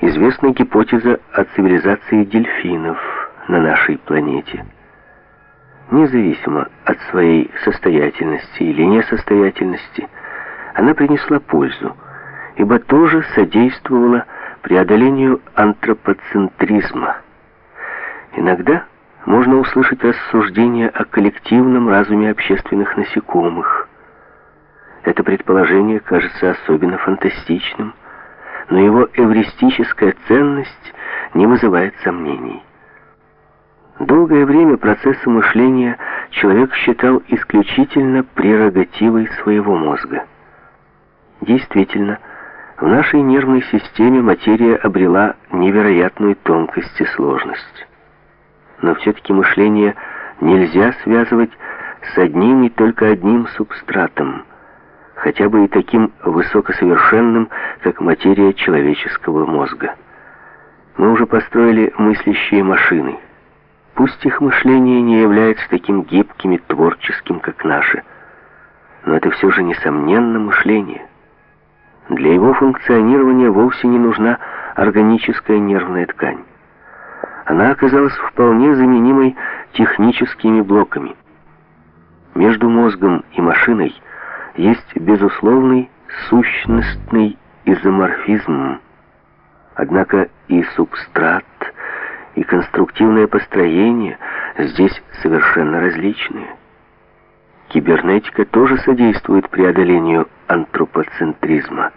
известна гипотеза о цивилизации дельфинов на нашей планете. Независимо от своей состоятельности или несостоятельности, она принесла пользу, ибо тоже содействовала преодолению антропоцентризма. Иногда можно услышать рассуждения о коллективном разуме общественных насекомых. Это предположение кажется особенно фантастичным, но его эвристическая ценность не вызывает сомнений. Долгое время процессы мышления человек считал исключительно прерогативой своего мозга. Действительно, в нашей нервной системе материя обрела невероятную тонкость и сложность. Но все-таки мышление нельзя связывать с одним и только одним субстратом, хотя бы и таким высокосовершенным, как материя человеческого мозга. Мы уже построили мыслящие машины. Пусть их мышление не является таким гибким и творческим, как наше, но это все же несомненно мышление. Для его функционирования вовсе не нужна органическая нервная ткань. Она оказалась вполне заменимой техническими блоками. Между мозгом и машиной есть безусловный сущностный изоморфизм. Однако и субстрат, и конструктивное построение здесь совершенно различные. Кибернетика тоже содействует преодолению антропоцентризма.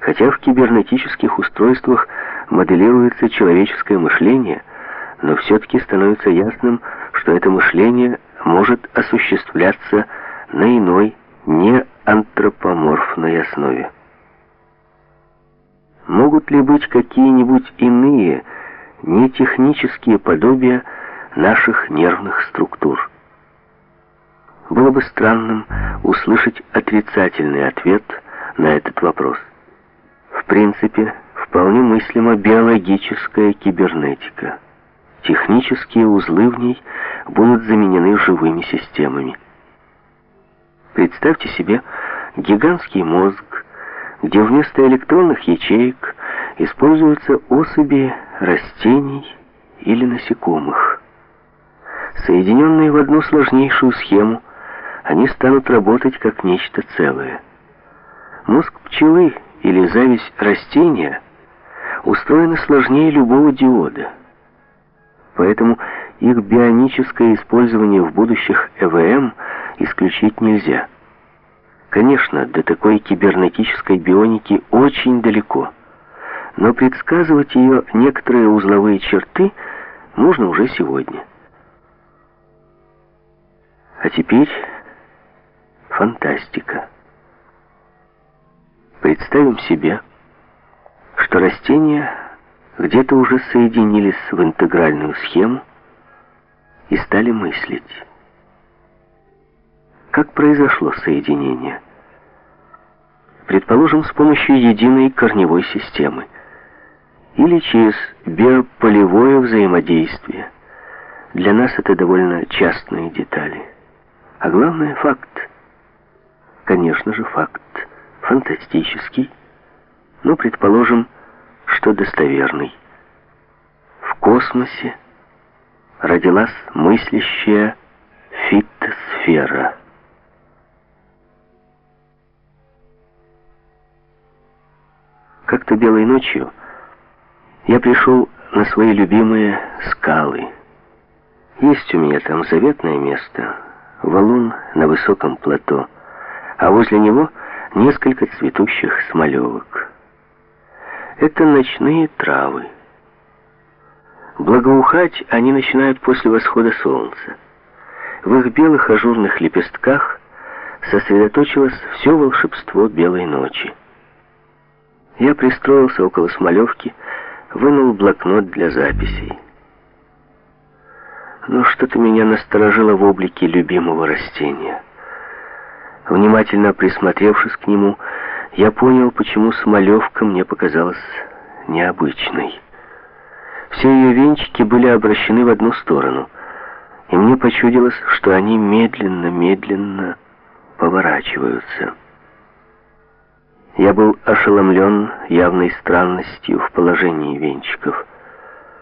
Хотя в кибернетических устройствах моделируется человеческое мышление, но все-таки становится ясным, что это мышление может осуществляться на иной, не антропоморфной основе. Могут ли быть какие-нибудь иные, нетехнические подобия наших нервных структур? Было бы странным услышать отрицательный ответ на этот вопрос. В принципе, вполне мыслима биологическая кибернетика. Технические узлы в ней будут заменены живыми системами. Представьте себе гигантский мозг, где вместо электронных ячеек используются особи растений или насекомых. Соединенные в одну сложнейшую схему, они станут работать как нечто целое. Мозг пчелы или зависть растения устроена сложнее любого диода. Поэтому их бионическое использование в будущих ЭВМ исключить нельзя. Конечно, до такой кибернетической бионики очень далеко, но предсказывать ее некоторые узловые черты можно уже сегодня. А теперь фантастика. Представим себе, что растения где-то уже соединились в интегральную схему и стали мыслить. Как произошло соединение? Предположим, с помощью единой корневой системы или через биополевое взаимодействие. Для нас это довольно частные детали. А главное — факт. Конечно же, факт фантастический, но предположим, что достоверный. В космосе родилась мыслящая фитосфера. Как-то белой ночью я пришел на свои любимые скалы. Есть у меня там заветное место, валун на высоком плато, а возле него несколько цветущих смолевок. Это ночные травы. Благоухать они начинают после восхода солнца. В их белых ажурных лепестках сосредоточилось все волшебство белой ночи. Я пристроился около смолевки, вынул блокнот для записей. Но что-то меня насторожило в облике любимого растения. Внимательно присмотревшись к нему, я понял, почему смолевка мне показалась необычной. Все ее венчики были обращены в одну сторону, и мне почудилось, что они медленно-медленно поворачиваются. Я был ошеломлен явной странностью в положении венчиков.